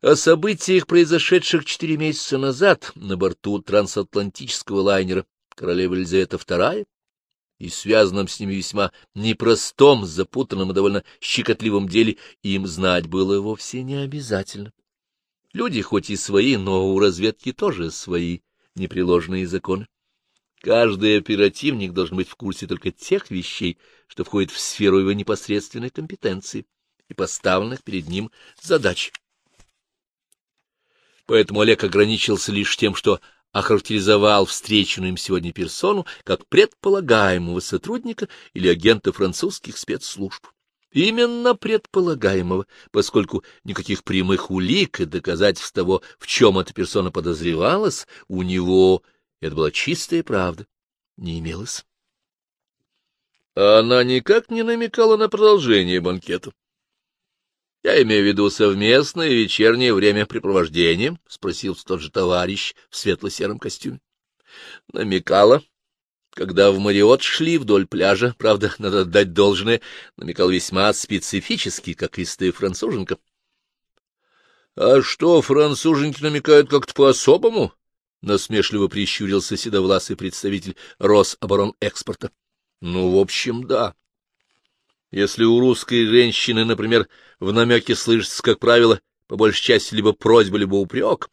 О событиях, произошедших четыре месяца назад на борту трансатлантического лайнера королева Елизавета II и связанном с ними весьма непростом, запутанном и довольно щекотливом деле, им знать было вовсе не обязательно. Люди хоть и свои, но у разведки тоже свои непреложные законы. Каждый оперативник должен быть в курсе только тех вещей, что входят в сферу его непосредственной компетенции и поставленных перед ним задач. Поэтому Олег ограничился лишь тем, что охарактеризовал встреченную им сегодня персону как предполагаемого сотрудника или агента французских спецслужб. Именно предполагаемого, поскольку никаких прямых улик и доказательств того, в чем эта персона подозревалась, у него, это была чистая правда, не имелось. Она никак не намекала на продолжение банкета. Я имею в виду совместное вечернее времяпрепровождение, — спросил тот же товарищ в светло-сером костюме. Намекала. Когда в Мариот шли вдоль пляжа, правда, надо дать должное, намекал весьма специфически, как истая француженка. — А что, француженки намекают как-то по-особому? — насмешливо прищурился седовласый представитель Рособоронэкспорта. — Ну, в общем, да. Если у русской женщины, например, в намеке слышится, как правило, по большей части либо просьба, либо упрек,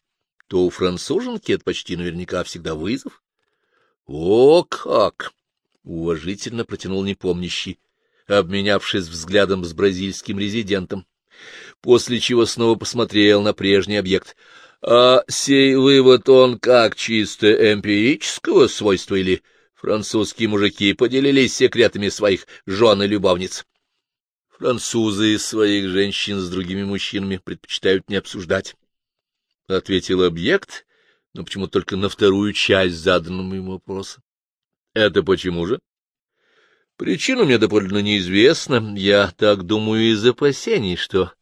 то у француженки это почти наверняка всегда вызов. — О, как! — уважительно протянул непомнящий, обменявшись взглядом с бразильским резидентом, после чего снова посмотрел на прежний объект. — А сей вывод он как чисто эмпирического свойства или французские мужики поделились секретами своих жен и любовниц? Французы своих женщин с другими мужчинами предпочитают не обсуждать. — ответил объект, но почему только на вторую часть заданного ему вопроса. — Это почему же? — Причина мне допольно неизвестна. Я так думаю из опасений, что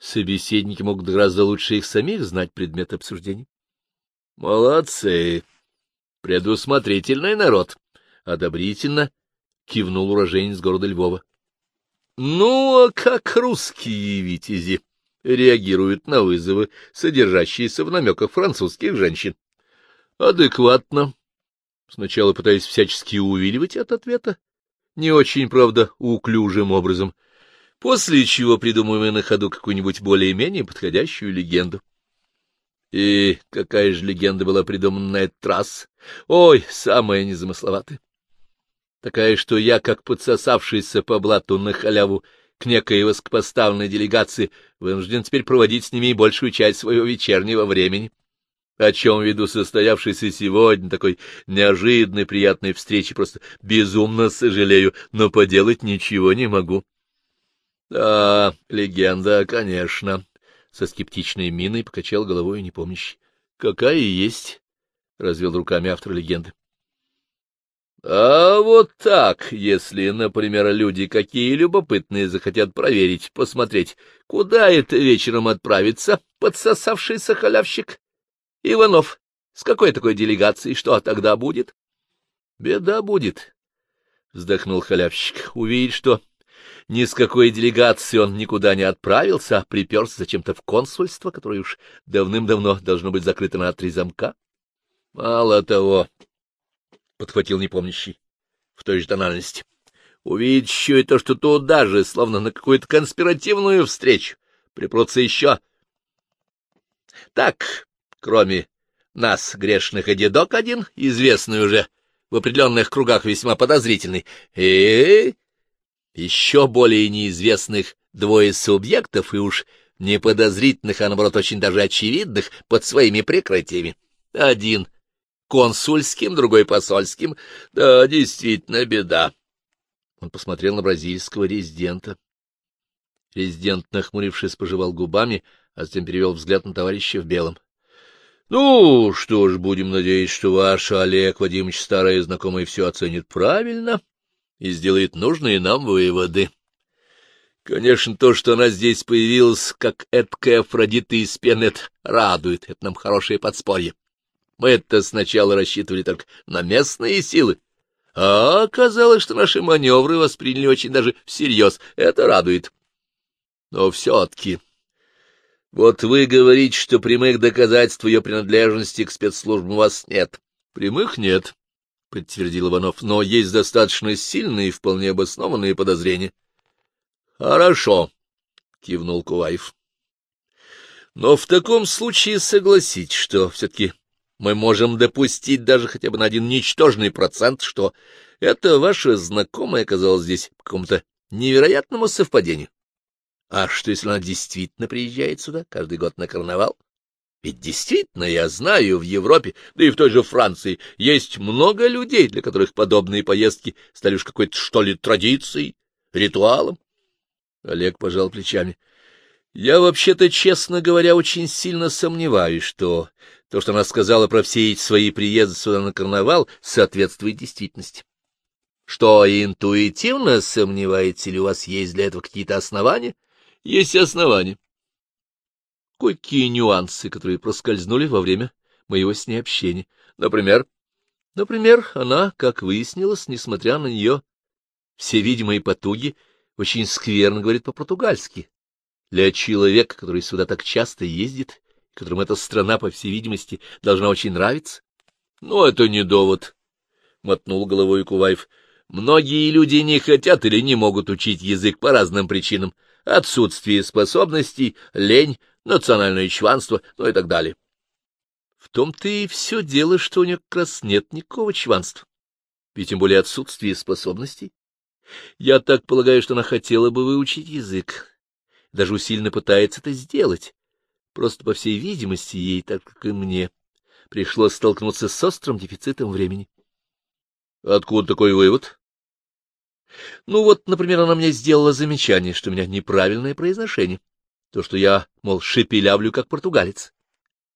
собеседники могут гораздо лучше их самих знать предмет обсуждений. — Молодцы! Предусмотрительный народ! — одобрительно кивнул уроженец города Львова. Ну, а как русские витязи реагируют на вызовы, содержащиеся в намеках французских женщин? Адекватно. Сначала пытаясь всячески увиливать от ответа, не очень, правда, уклюжим образом, после чего придумывая на ходу какую-нибудь более-менее подходящую легенду. И какая же легенда была придумана на этот раз? Ой, самая незамысловатая такая, что я, как подсосавшийся по блату на халяву к некой воскопоставленной делегации, вынужден теперь проводить с ними большую часть своего вечернего времени, о чем ввиду состоявшейся сегодня такой неожиданной приятной встречи просто безумно сожалею, но поделать ничего не могу. — Да, легенда, конечно, — со скептичной миной покачал головой непомнящий. — Какая есть, — развел руками автор легенды. А вот так, если, например, люди какие любопытные захотят проверить, посмотреть, куда это вечером отправится подсосавшийся халявщик Иванов, с какой такой делегацией, что тогда будет? Беда будет, — вздохнул халявщик, — увидеть, что ни с какой делегацией он никуда не отправился, а приперся зачем-то в консульство, которое уж давным-давно должно быть закрыто на три замка. Мало того, — подхватил непомнящий в той же тональности. — Увидеть еще и то, что туда же, словно на какую-то конспиративную встречу, припрутся еще. Так, кроме нас, грешных, и дедок один, известный уже в определенных кругах весьма подозрительный, и еще более неизвестных двое субъектов, и уж не подозрительных, а наоборот очень даже очевидных, под своими прикрытиями. Один — консульским, другой посольским. Да, действительно, беда. Он посмотрел на бразильского резидента. Резидент, нахмурившись, пожевал губами, а затем перевел взгляд на товарища в белом. — Ну, что ж, будем надеяться, что ваш Олег Вадимович, старый знакомый, все оценит правильно и сделает нужные нам выводы. Конечно, то, что она здесь появилась, как эткая Афродита из Пенет, радует. Это нам хорошее подспорье. Мы-то сначала рассчитывали только на местные силы, а оказалось, что наши маневры восприняли очень даже всерьез. Это радует. Но все-таки — Вот вы говорите, что прямых доказательств ее принадлежности к спецслужбам у вас нет. — Прямых нет, — подтвердил Иванов, — но есть достаточно сильные и вполне обоснованные подозрения. — Хорошо, — кивнул Куваев. — Но в таком случае согласитесь, что все-таки мы можем допустить даже хотя бы на один ничтожный процент, что это ваша знакомая оказалась здесь по какому-то невероятному совпадению. А что, если она действительно приезжает сюда каждый год на карнавал? Ведь действительно, я знаю, в Европе, да и в той же Франции, есть много людей, для которых подобные поездки стали уж какой-то, что ли, традицией, ритуалом. Олег пожал плечами. Я вообще-то, честно говоря, очень сильно сомневаюсь, что то, что она сказала про все эти свои приезды сюда на карнавал, соответствует действительности. Что интуитивно сомневаете ли у вас есть для этого какие-то основания? Есть основания. Какие нюансы, которые проскользнули во время моего с ней общения. Например, например, она, как выяснилось, несмотря на нее все видимые потуги, очень скверно говорит по-португальски. Для человека, который сюда так часто ездит, которому эта страна, по всей видимости, должна очень нравиться. — Ну, это не довод, — мотнул головой Куваев. Многие люди не хотят или не могут учить язык по разным причинам. Отсутствие способностей, лень, национальное чванство, ну и так далее. В том-то и все дело, что у нее как раз нет никакого чванства, и тем более отсутствие способностей. Я так полагаю, что она хотела бы выучить язык, даже усиленно пытается это сделать. Просто, по всей видимости, ей, так как и мне, пришлось столкнуться с острым дефицитом времени. Откуда такой вывод? Ну вот, например, она мне сделала замечание, что у меня неправильное произношение. То, что я, мол, шепелявлю, как португалец,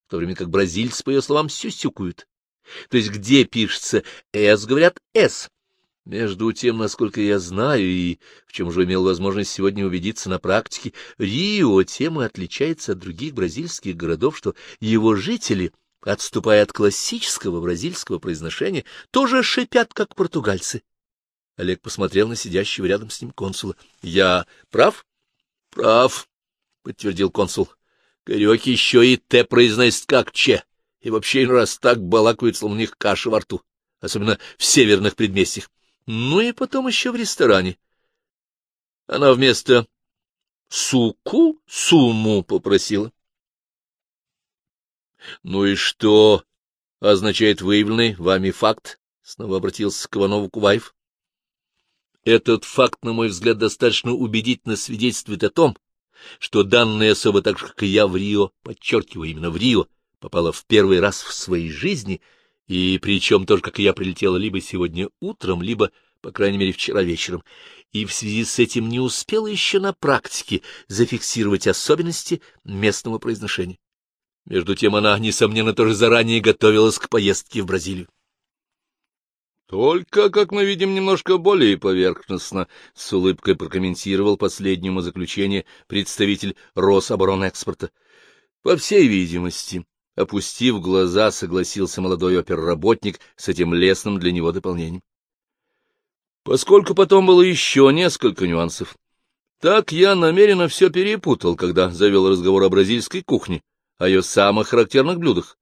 в то время как бразильцы, по ее словам, сюсюкают. То есть где пишется «с», говорят «с». Между тем, насколько я знаю, и в чем же имел возможность сегодня убедиться на практике, Рио тем и отличается от других бразильских городов, что его жители отступая от классического бразильского произношения, тоже шипят, как португальцы. Олег посмотрел на сидящего рядом с ним консула. — Я прав? — Прав, — подтвердил консул. — Горек еще и «т» произносит как «ч», и вообще раз так балакают, словно у них каша во рту, особенно в северных предместьях. Ну и потом еще в ресторане. Она вместо «суку» «суму» попросила. — Ну и что означает выявленный вами факт? — снова обратился к Иванову Куваев. — Этот факт, на мой взгляд, достаточно убедительно свидетельствует о том, что данная особа, так же, как и я в Рио, подчеркиваю, именно в Рио, попала в первый раз в своей жизни, и причем тоже, как и я, прилетела либо сегодня утром, либо, по крайней мере, вчера вечером, и в связи с этим не успела еще на практике зафиксировать особенности местного произношения. Между тем она, несомненно, тоже заранее готовилась к поездке в Бразилию. Только, как мы видим, немножко более поверхностно, — с улыбкой прокомментировал последнему заключение представитель Рособоронэкспорта. По всей видимости, опустив глаза, согласился молодой оперработник с этим лесным для него дополнением. Поскольку потом было еще несколько нюансов, так я намеренно все перепутал, когда завел разговор о бразильской кухне о ее самых характерных блюдах,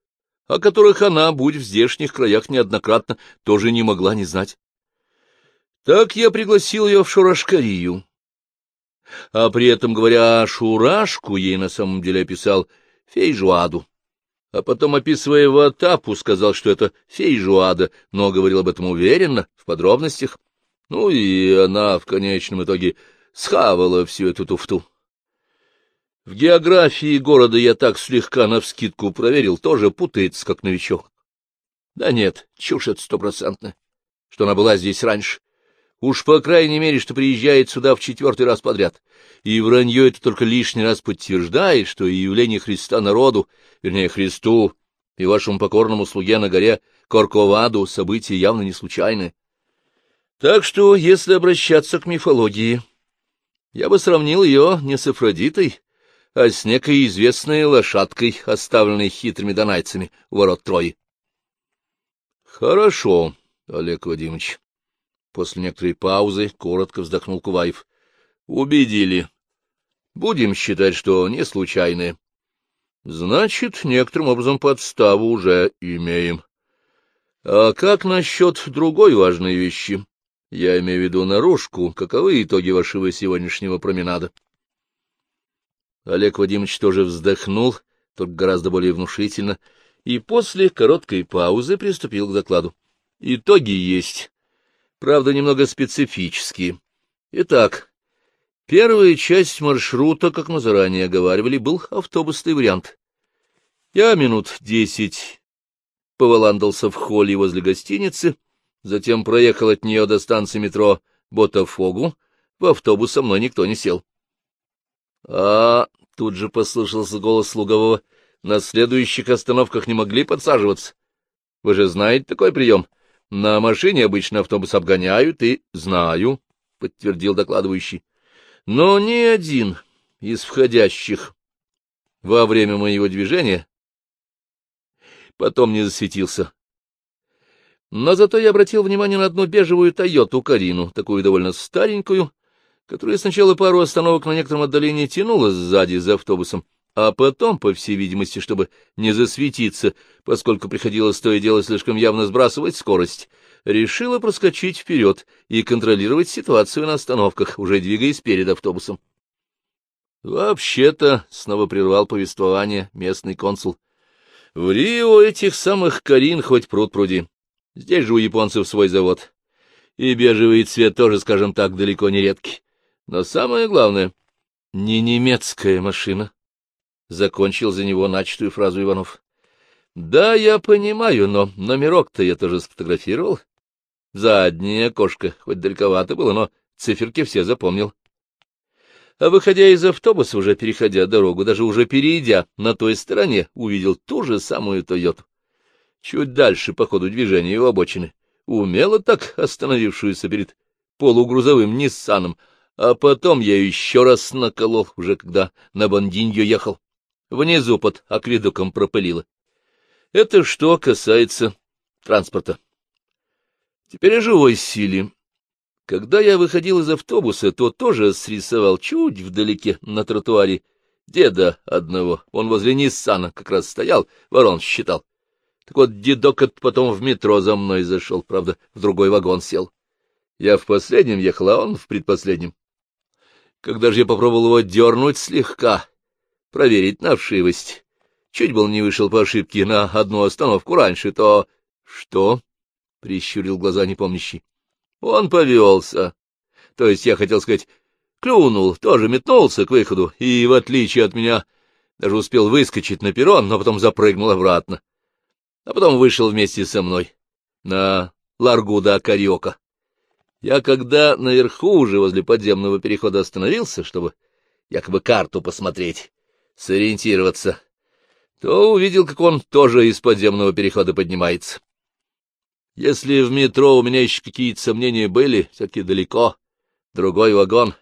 о которых она, будь в здешних краях неоднократно, тоже не могла не знать. Так я пригласил ее в Шурашкарию. А при этом, говоря Шурашку, ей на самом деле описал Фейжуаду. А потом, описывая Ватапу, сказал, что это Фейжуада, но говорил об этом уверенно, в подробностях. Ну и она в конечном итоге схавала всю эту туфту. В географии города я так слегка навскидку проверил, тоже путается, как новичок. Да нет, чушь это стопроцентная, что она была здесь раньше. Уж по крайней мере, что приезжает сюда в четвертый раз подряд. И вранье это только лишний раз подтверждает, что и явление Христа народу, вернее, Христу и вашему покорному слуге на горе Корковаду событие явно не случайное. Так что, если обращаться к мифологии, я бы сравнил ее не с Афродитой, а с некой известной лошадкой, оставленной хитрыми донайцами у ворот Трои. — Хорошо, Олег Вадимович. После некоторой паузы коротко вздохнул Куваев. — Убедили. Будем считать, что не случайное. — Значит, некоторым образом подставу уже имеем. А как насчет другой важной вещи? Я имею в виду наружку. Каковы итоги вашего сегодняшнего променада? Олег Вадимович тоже вздохнул, только гораздо более внушительно, и после короткой паузы приступил к докладу. Итоги есть, правда, немного специфические. Итак, первая часть маршрута, как мы заранее оговаривали, был автобусный вариант. Я минут десять поваландался в холле возле гостиницы, затем проехал от нее до станции метро Ботафогу, в автобус со мной никто не сел. — А, — тут же послышался голос Лугового, — на следующих остановках не могли подсаживаться. Вы же знаете такой прием? На машине обычно автобус обгоняют, и... — Знаю, — подтвердил докладывающий. Но ни один из входящих во время моего движения потом не засветился. Но зато я обратил внимание на одну бежевую «Тойоту» Карину, такую довольно старенькую, которая сначала пару остановок на некотором отдалении тянула сзади за автобусом, а потом, по всей видимости, чтобы не засветиться, поскольку приходилось то и дело слишком явно сбрасывать скорость, решила проскочить вперед и контролировать ситуацию на остановках, уже двигаясь перед автобусом. Вообще-то, — снова прервал повествование местный консул, — в Рио этих самых Карин хоть пруд пруди. Здесь же у японцев свой завод. И бежевый цвет тоже, скажем так, далеко не редкий. Но самое главное — не немецкая машина. Закончил за него начатую фразу Иванов. Да, я понимаю, но номерок-то я тоже сфотографировал. Заднее окошко, хоть далековато было, но циферки все запомнил. А выходя из автобуса, уже переходя дорогу, даже уже перейдя на той стороне, увидел ту же самую Тойоту. Чуть дальше по ходу движения у обочины, умело так остановившуюся перед полугрузовым Ниссаном, а потом я еще раз наколол, уже когда на Бандинью ехал. Внизу под акведуком пропылило. Это что касается транспорта. Теперь о живой силе. Когда я выходил из автобуса, то тоже срисовал чуть вдалеке на тротуаре деда одного. Он возле Ниссана как раз стоял, ворон считал. Так вот, дедок этот потом в метро за мной зашел, правда, в другой вагон сел. Я в последнем ехал, а он в предпоследнем. Когда же я попробовал его дернуть слегка, проверить на вшивость, чуть был не вышел по ошибке на одну остановку раньше, то... — Что? — прищурил глаза непомнящий. — Он повелся. То есть, я хотел сказать, клюнул, тоже метнулся к выходу, и, в отличие от меня, даже успел выскочить на перрон, но потом запрыгнул обратно. А потом вышел вместе со мной на Ларгуда Кариока. Я когда наверху уже возле подземного перехода остановился, чтобы якобы карту посмотреть, сориентироваться, то увидел, как он тоже из подземного перехода поднимается. Если в метро у меня еще какие-то сомнения были, все-таки далеко, другой вагон,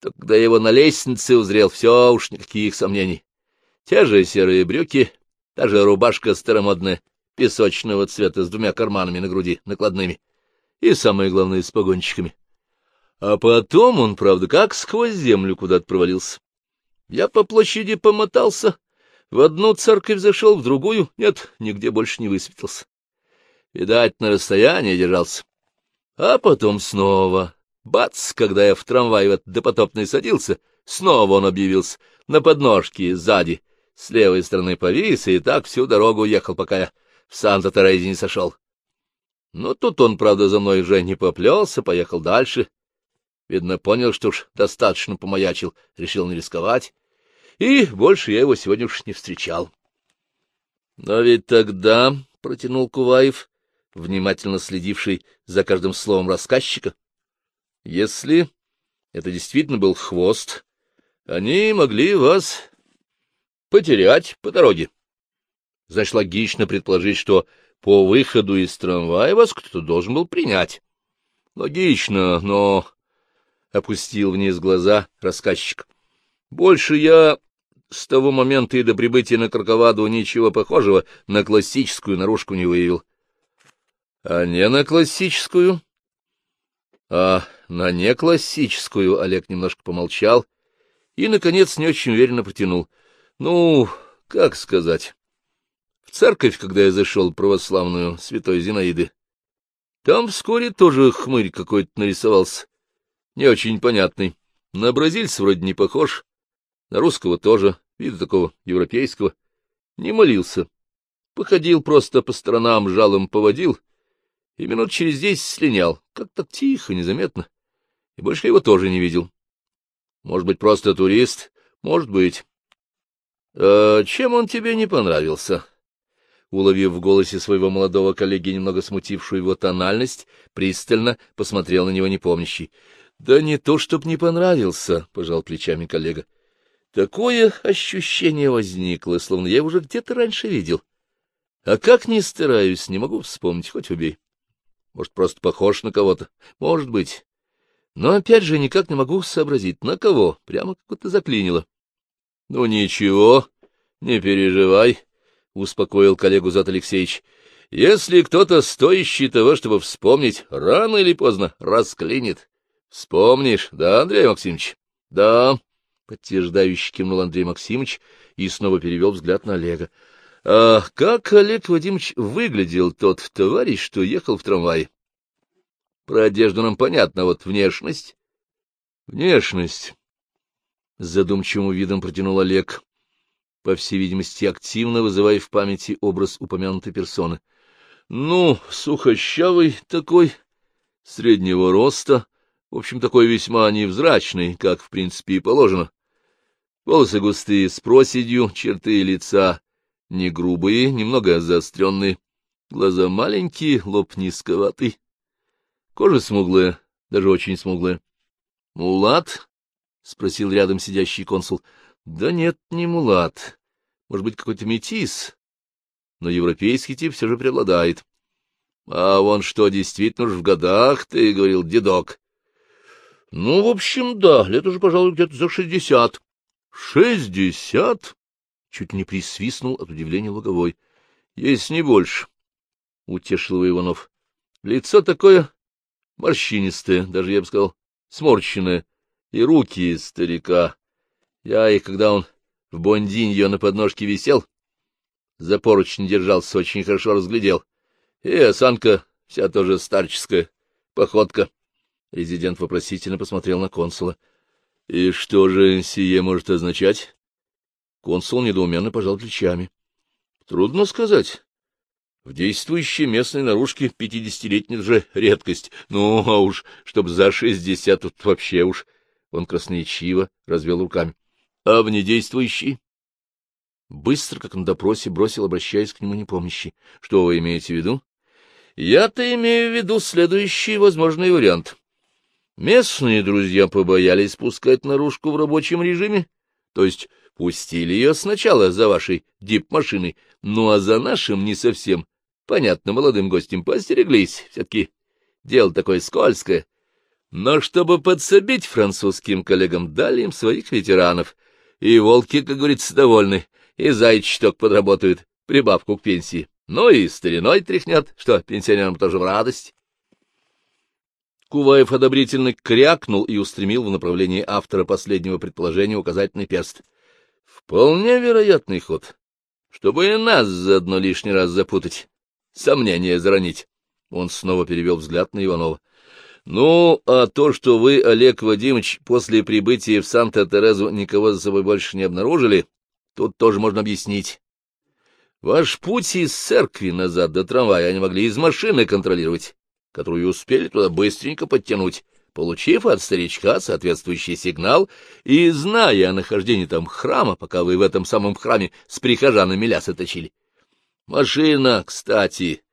то когда я его на лестнице узрел, все уж никаких сомнений. Те же серые брюки, та же рубашка старомодная, песочного цвета с двумя карманами на груди, накладными и, самое главное, с погонщиками. А потом он, правда, как сквозь землю куда-то провалился. Я по площади помотался, в одну церковь зашел, в другую, нет, нигде больше не высветился. Видать, на расстоянии держался. А потом снова, бац, когда я в трамвай в этот допотопный садился, снова он объявился, на подножке, сзади, с левой стороны повис, и так всю дорогу ехал, пока я в Санта-Терезе не сошел. Но тут он, правда, за мной уже не поплелся, поехал дальше. Видно, понял, что уж достаточно помаячил, решил не рисковать. И больше я его сегодня уж не встречал. — Но ведь тогда, — протянул Куваев, внимательно следивший за каждым словом рассказчика, — если это действительно был хвост, они могли вас потерять по дороге. Значит, логично предположить, что по выходу из трамвая вас кто-то должен был принять. Логично, но... Опустил вниз глаза рассказчик. Больше я с того момента и до прибытия на Краковаду ничего похожего на классическую наружку не выявил. А не на классическую? А на неклассическую Олег немножко помолчал и, наконец, не очень уверенно протянул. Ну, как сказать, в церковь, когда я зашел православную святой Зинаиды, там вскоре тоже хмырь какой-то нарисовался, не очень понятный. На бразильца вроде не похож, на русского тоже, вида такого европейского. Не молился, походил просто по сторонам, жалом поводил, и минут через десять слинял, как-то тихо, незаметно, и больше его тоже не видел. Может быть, просто турист? Может быть. А чем он тебе не понравился? Уловив в голосе своего молодого коллеги немного смутившую его тональность, пристально посмотрел на него непомнящий. — Да не то, чтоб не понравился, — пожал плечами коллега. Такое ощущение возникло, словно я его уже где-то раньше видел. А как ни стараюсь, не могу вспомнить, хоть убей. Может, просто похож на кого-то? Может быть. Но опять же никак не могу сообразить, на кого. Прямо как будто заклинило. — Ну, ничего, не переживай, — успокоил коллегу Зат Алексеевич. — Если кто-то стоящий того, чтобы вспомнить, рано или поздно расклинит. Вспомнишь, да, Андрей Максимович? — Да, — подтверждающе кивнул Андрей Максимович и снова перевел взгляд на Олега. — А как Олег Вадимович выглядел тот товарищ, что ехал в трамвае? Про одежду нам понятно, вот внешность. — Внешность. Задумчивым видом протянул Олег, по всей видимости, активно вызывая в памяти образ упомянутой персоны. — Ну, сухощавый такой, среднего роста, в общем, такой весьма невзрачный, как, в принципе, и положено. Волосы густые, с проседью, черты лица не грубые, немного заостренные, глаза маленькие, лоб низковатый, кожа смуглая, даже очень смуглая. — Мулат? — спросил рядом сидящий консул. — Да нет, не мулат. Может быть, какой-то метис, но европейский тип все же преобладает. — А он что, действительно уж в годах, ты говорил, дедок? — Ну, в общем, да, лет уже, пожалуй, где-то за шестьдесят. — Шестьдесят? — чуть не присвистнул от удивления Луговой. — Есть не больше, — утешил его Иванов. — Лицо такое морщинистое, даже, я бы сказал, сморщенное, и руки старика. Я их, когда он в бондинье на подножке висел, за поручень держался, очень хорошо разглядел. И осанка вся тоже старческая, походка. Резидент вопросительно посмотрел на консула. — И что же сие может означать? Консул недоуменно пожал плечами. — Трудно сказать. В действующей местной наружке пятидесятилетняя же редкость. Ну, а уж, чтоб за шестьдесят тут вообще уж... Он красноречиво развел руками. — А в недействующей? Быстро, как на допросе, бросил, обращаясь к нему непомнящий. — Что вы имеете в виду? — Я-то имею в виду следующий возможный вариант. Местные друзья побоялись пускать наружку в рабочем режиме, то есть пустили ее сначала за вашей дип-машиной, ну а за нашим не совсем. Понятно, молодым гостям постереглись, все-таки дело такое скользкое. Но чтобы подсобить французским коллегам, дали им своих ветеранов. И волки, как говорится, довольны, и зайчаток подработают, прибавку к пенсии. Ну и стариной тряхнет, что пенсионерам тоже в радость. Куваев одобрительно крякнул и устремил в направлении автора последнего предположения указательный перст. Вполне вероятный ход, чтобы и нас заодно лишний раз запутать, сомнения заронить. Он снова перевел взгляд на Иванова. — Ну, а то, что вы, Олег Вадимович, после прибытия в Санта-Терезу никого за собой больше не обнаружили, тут тоже можно объяснить. Ваш путь из церкви назад до трамвая они могли из машины контролировать которую успели туда быстренько подтянуть, получив от старичка соответствующий сигнал и зная о нахождении там храма, пока вы в этом самом храме с прихожанами лясы точили. Машина, кстати,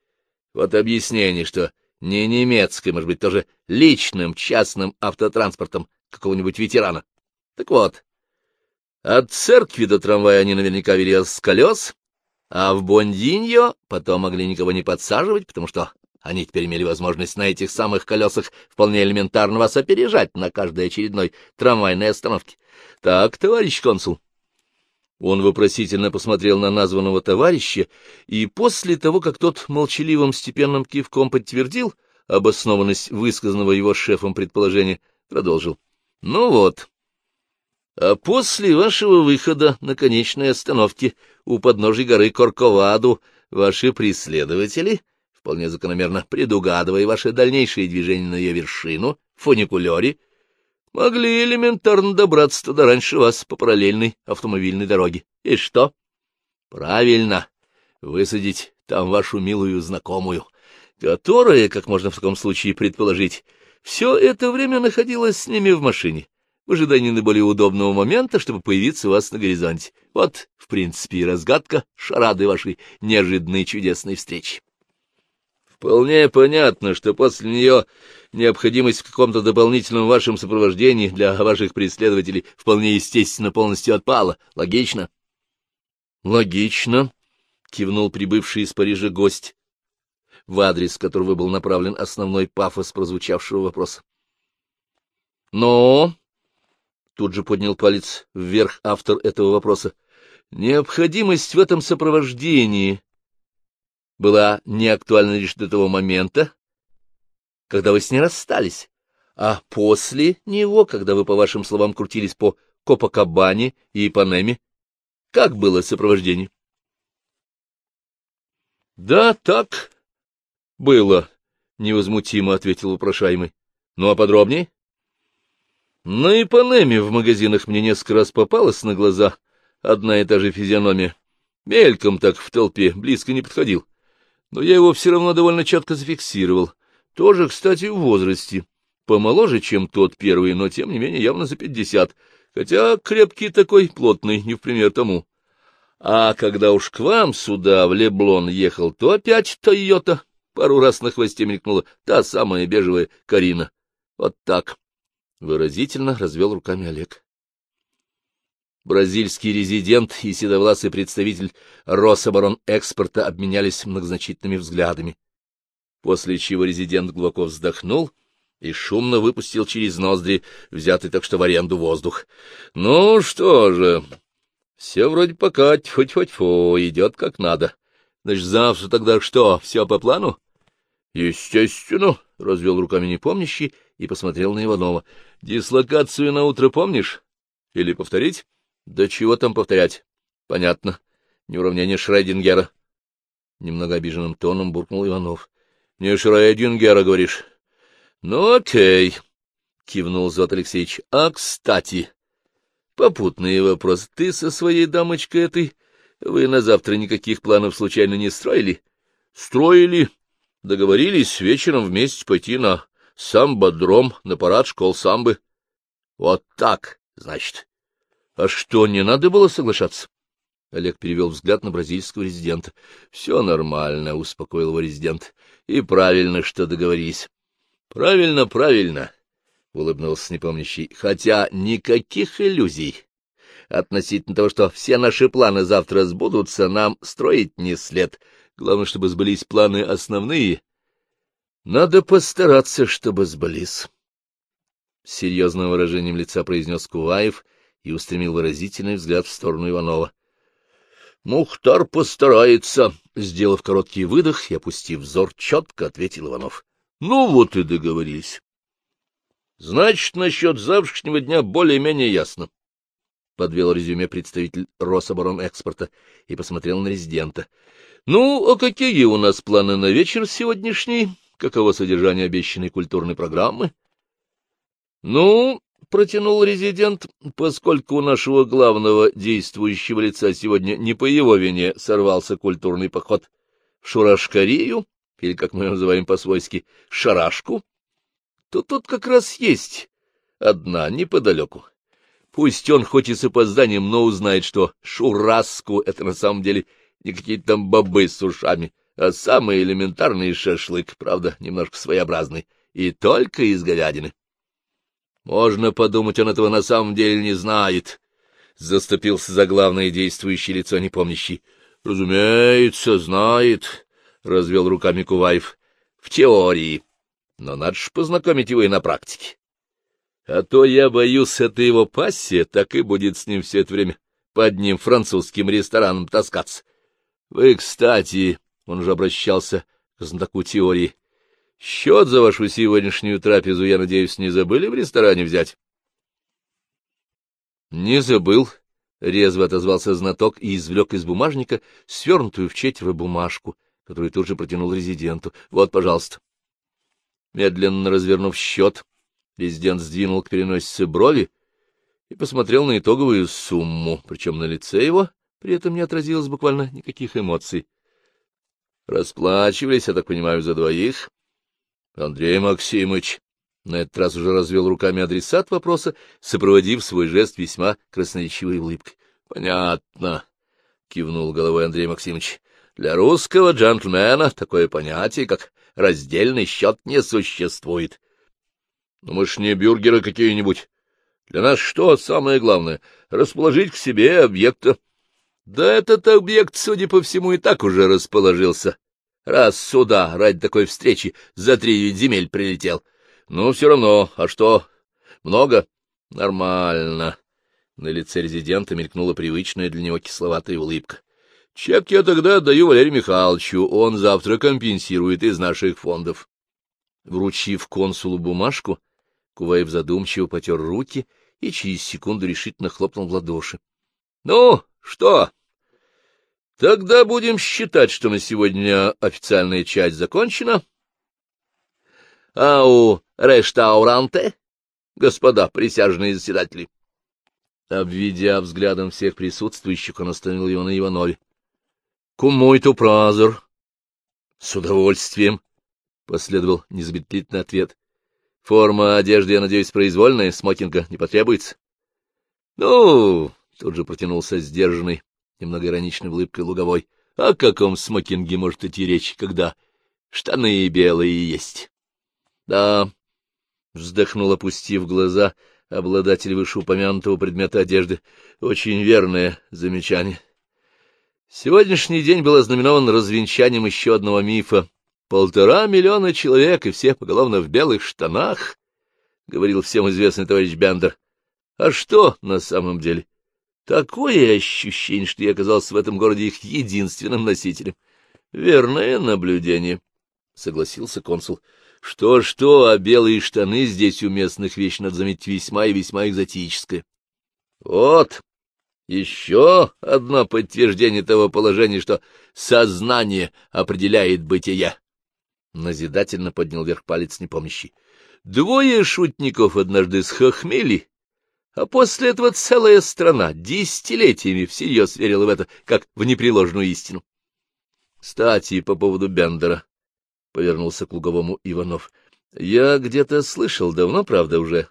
вот объяснение, что не немецкой, может быть, тоже личным частным автотранспортом какого-нибудь ветерана. Так вот, от церкви до трамвая они наверняка вели с колес, а в Бондиньо потом могли никого не подсаживать, потому что они теперь имели возможность на этих самых колесах вполне элементарно вас опережать на каждой очередной трамвайной остановке. Так, товарищ консул. Он вопросительно посмотрел на названного товарища, и после того, как тот молчаливым степенным кивком подтвердил обоснованность высказанного его шефом предположения, продолжил. — Ну вот. А после вашего выхода на конечной остановке у подножия горы Корковаду ваши преследователи, вполне закономерно предугадывая ваши дальнейшие движения на ее вершину, в фуникулере, могли элементарно добраться туда раньше вас по параллельной автомобильной дороге. И что? Правильно, высадить там вашу милую знакомую, которая, как можно в таком случае предположить, все это время находилась с ними в машине, в ожидании наиболее удобного момента, чтобы появиться у вас на горизонте. Вот, в принципе, и разгадка шарады вашей неожиданной чудесной встречи. Вполне понятно, что после нее необходимость в каком-то дополнительном вашем сопровождении для ваших преследователей вполне естественно полностью отпала. Логично? — Логично, — кивнул прибывший из Парижа гость, в адрес которого был направлен основной пафос прозвучавшего вопроса. — Но, — тут же поднял палец вверх автор этого вопроса, — необходимость в этом сопровождении была не актуальна лишь до того момента, когда вы с ней расстались, а после него, когда вы, по вашим словам, крутились по Копакабане и Ипанеме, как было сопровождение? — Да, так было, — невозмутимо ответил упрошаемый. — Ну, а подробнее? — На Ипанеме в магазинах мне несколько раз попалась на глаза одна и та же физиономия. Мельком так в толпе, близко не подходил но я его все равно довольно четко зафиксировал. Тоже, кстати, в возрасте. Помоложе, чем тот первый, но, тем не менее, явно за пятьдесят, хотя крепкий такой, плотный, не в пример тому. А когда уж к вам сюда, в Леблон, ехал, то опять Тойота пару раз на хвосте мелькнула, та самая бежевая Карина. Вот так. Выразительно развел руками Олег. Бразильский резидент и седовласый представитель Рособоронэкспорта обменялись многозначительными взглядами, после чего резидент глубоко вздохнул и шумно выпустил через ноздри взятый так что в аренду воздух. — Ну что же, все вроде пока тьфу-тьфу-тьфу, идет как надо. Значит, завтра тогда что, все по плану? — Естественно, — развел руками непомнящий и посмотрел на Иванова. — Дислокацию на утро помнишь? Или повторить? Да чего там повторять? Понятно. Не уравнение Шрейдингера. Немного обиженным тоном буркнул Иванов. Не Шрейдингера, говоришь? Ну, окей, кивнул Зот Алексеевич. А, кстати, попутный вопрос. Ты со своей дамочкой этой... Вы на завтра никаких планов случайно не строили? Строили. Договорились вечером вместе пойти на самбодром, на парад школ самбы. Вот так, значит. — А что, не надо было соглашаться? Олег перевел взгляд на бразильского резидента. — Все нормально, — успокоил его резидент. — И правильно, что договорились. — Правильно, правильно, — улыбнулся непомнящий. — Хотя никаких иллюзий. Относительно того, что все наши планы завтра сбудутся, нам строить не след. Главное, чтобы сбылись планы основные. Надо постараться, чтобы сбылись. С серьезным выражением лица произнес Куваев — и устремил выразительный взгляд в сторону Иванова. — Мухтар постарается, — сделав короткий выдох и опустив взор, четко ответил Иванов. — Ну вот и договорились. — Значит, насчет завтрашнего дня более-менее ясно, — подвел резюме представитель Рособоронэкспорта и посмотрел на резидента. — Ну, а какие у нас планы на вечер сегодняшний? Каково содержание обещанной культурной программы? — Ну, протянул резидент, поскольку у нашего главного действующего лица сегодня не по его вине сорвался культурный поход в Шурашкарию, или, как мы называем по-свойски, Шарашку, то тут как раз есть одна неподалеку. Пусть он хоть и с опозданием, но узнает, что Шураску — это на самом деле не какие-то там бобы с ушами, а самый элементарный шашлык, правда, немножко своеобразный, и только из говядины. Можно подумать, он этого на самом деле не знает. Заступился за главное действующее лицо непомнящий. — Разумеется, знает, — развел руками Куваев. — В теории. Но надо же познакомить его и на практике. А то я боюсь, это его пассия так и будет с ним все это время под одним французским рестораном таскаться. Вы, кстати, он уже обращался к знатоку теории, Счет за вашу сегодняшнюю трапезу, я надеюсь, не забыли в ресторане взять? — Не забыл, Резво отозвался знаток и извлек из бумажника свернутую в четверо бумажку, которую тут же протянул резиденту. — Вот, пожалуйста. Медленно развернув счет, резидент сдвинул к переносице брови и посмотрел на итоговую сумму, причем на лице его при этом не отразилось буквально никаких эмоций. Расплачивались, я так понимаю, за двоих. Андрей Максимович на этот раз уже развел руками адресат вопроса, сопроводив свой жест весьма красноречивой улыбкой. — Понятно, — кивнул головой Андрей Максимович. — Для русского джентльмена такое понятие, как раздельный счет, не существует. — Ну, мы ж не бюргеры какие-нибудь. Для нас что самое главное? Расположить к себе объекта да этот объект, судя по всему, и так уже расположился. Раз сюда, ради такой встречи, за три земель прилетел. Ну, все равно, а что? Много? Нормально. На лице резидента мелькнула привычная для него кисловатая улыбка. Чек я тогда отдаю Валерию Михайловичу, он завтра компенсирует из наших фондов. Вручив консулу бумажку, Куваев задумчиво потер руки и через секунду решительно хлопнул в ладоши. — Ну, что? Тогда будем считать, что на сегодня официальная часть закончена. А у рештауранте, господа присяжные заседатели. Обведя взглядом всех присутствующих, он остановил его на Иванове. — Кумой ту празор? — С удовольствием, — последовал незамедлительный ответ. — Форма одежды, я надеюсь, произвольная, смокинга не потребуется? — Ну, — тут же протянулся сдержанный, немного ироничной улыбкой луговой. — О каком смокинге может идти речь, когда штаны белые есть? — Да, — вздохнул, опустив глаза, обладатель вышеупомянутого предмета одежды. — Очень верное замечание. Сегодняшний день был ознаменован развенчанием еще одного мифа. Полтора миллиона человек, и все поголовно в белых штанах, — говорил всем известный товарищ Бендер. А что на самом деле? Такое ощущение, что я оказался в этом городе их единственным носителем. — Верное наблюдение, — согласился консул. Что — Что-что, а белые штаны здесь у местных вещь, надо заметить, весьма и весьма экзотическое. — Вот, еще одно подтверждение того положения, что сознание определяет бытие. Назидательно поднял вверх палец непомнящий. Двое шутников однажды схохмели а после этого целая страна десятилетиями всерьез верила в это, как в непреложную истину. Кстати, по поводу Бендера, — повернулся к луговому Иванов, — я где-то слышал давно, правда, уже,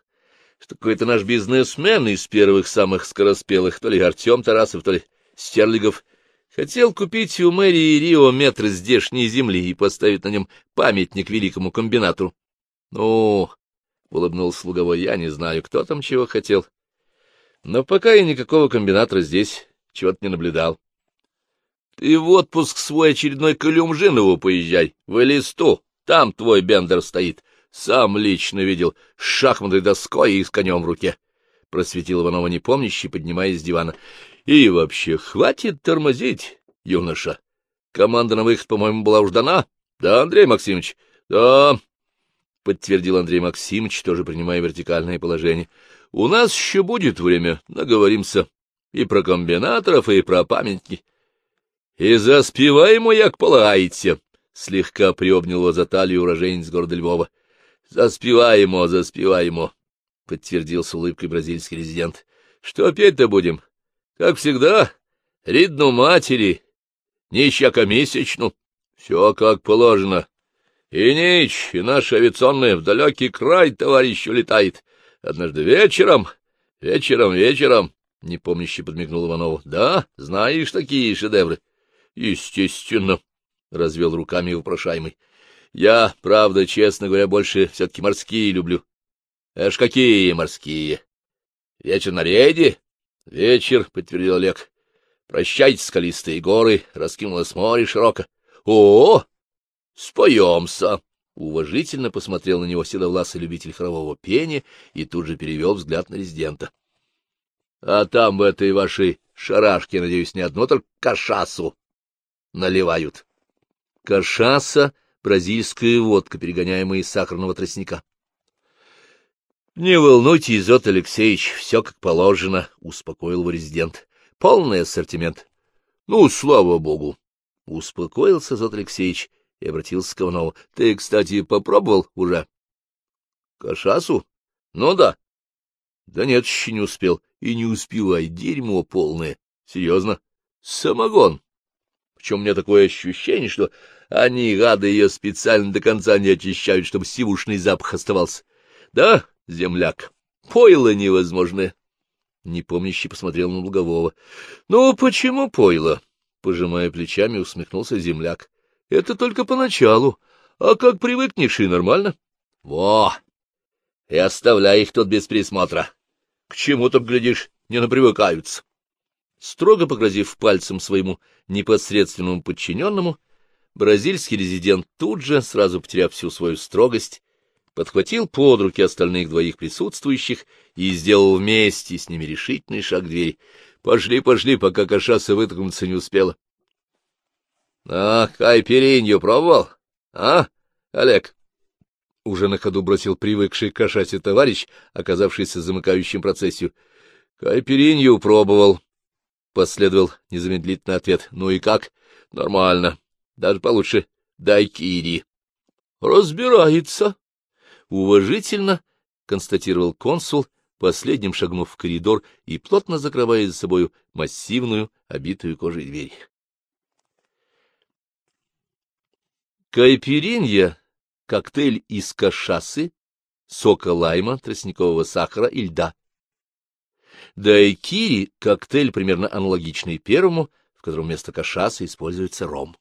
что какой-то наш бизнесмен из первых самых скороспелых, то ли Артем Тарасов, то ли Стерлигов, хотел купить у мэрии Рио метр здешней земли и поставить на нем памятник великому комбинатору. Ну, — улыбнулся Луговой, — я не знаю, кто там чего хотел. Но пока я никакого комбинатора здесь чего-то не наблюдал. Ты в отпуск свой очередной Калюмжинову поезжай, в Элисту, там твой бендер стоит. Сам лично видел, с шахматной доской и с конем в руке. Просветил Иванова непомнящий, поднимаясь с дивана. И вообще, хватит тормозить, юноша. Команда на выход, по-моему, была уж дана. Да, Андрей Максимович? Да, — подтвердил Андрей Максимович, тоже принимая вертикальное положение. — У нас еще будет время, наговоримся и про комбинаторов, и про памятники. — И заспеваемо, як полагаете, — слегка приобнял его за талию уроженец города Львова. — Заспеваемо, заспеваемо, — подтвердил с улыбкой бразильский резидент. — Что петь-то будем? Как всегда, ридну матери, нищакомесячну. Все как положено. И Нич, и наш авиационный в далекий край товарищ улетает. Однажды вечером, вечером, вечером, — непомняще подмигнул Иванову. — Да, знаешь такие шедевры? — Естественно, — развел руками упрошаемый. — Я, правда, честно говоря, больше все-таки морские люблю. — Эш, какие морские? — Вечер на рейде? — Вечер, — подтвердил Олег. — Прощайте, скалистые горы, раскинулось море широко. — О, Споемся! — уважительно посмотрел на него седовласый любитель хорового пения и тут же перевел взгляд на резидента. — А там в этой вашей шарашке, надеюсь, не одно только кашасу наливают. Кашаса — бразильская водка, перегоняемая из сахарного тростника. — Не волнуйтесь, Изот Алексеевич, все как положено, — успокоил его резидент. полный ассортимент. Ну, слава богу! — успокоился Зот Алексеевич и обратился к Иванову. — Ты, кстати, попробовал уже? — Кашасу? — Ну да. — Да нет, еще не успел. И не успевай, дерьмо полное. Серьезно. Самогон. Причем у меня такое ощущение, что они, гады, ее специально до конца не очищают, чтобы сивушный запах оставался. Да, земляк, пойло невозможное. Непомнящий посмотрел на Лугового. — Ну, почему пойло? — пожимая плечами, усмехнулся земляк. — Это только поначалу. А как привыкнешь, и нормально. — Во! И оставляй их тут без присмотра. К чему там, глядишь, не напривыкаются. Строго погрозив пальцем своему непосредственному подчиненному, бразильский резидент тут же, сразу потеряв всю свою строгость, подхватил под руки остальных двоих присутствующих и сделал вместе с ними решительный шаг к двери. Пошли, пошли, пока кашаса вытолкнуться не успела. — А, кайперинью пробовал? А, Олег? Уже на ходу бросил привыкший к кашасе товарищ, оказавшийся замыкающим процессию. — Кайперинью пробовал. Последовал незамедлительный ответ. — Ну и как? — Нормально. Даже получше. Дайкири. — Разбирается. Уважительно констатировал консул, последним шагнув в коридор и плотно закрывая за собою массивную, обитую кожей дверь. Кайперинья — коктейль из кашасы, сока лайма, тростникового сахара и льда. Дайкири — коктейль, примерно аналогичный первому, в котором вместо кашасы используется ром.